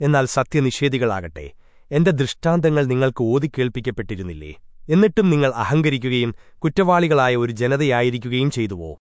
എന്നാൽ സത്യനിഷേധികളാകട്ടെ എന്റെ ദൃഷ്ടാന്തങ്ങൾ നിങ്ങൾക്ക് ഓതിക്കേൾപ്പിക്കപ്പെട്ടിരുന്നില്ലേ? എന്നിട്ടും നിങ്ങൾ അഹങ്കരിക്കുകയും കുറ്റവാളികളായ ഒരു ജനതയായിരിക്കുകയും ചെയ്തുവോ?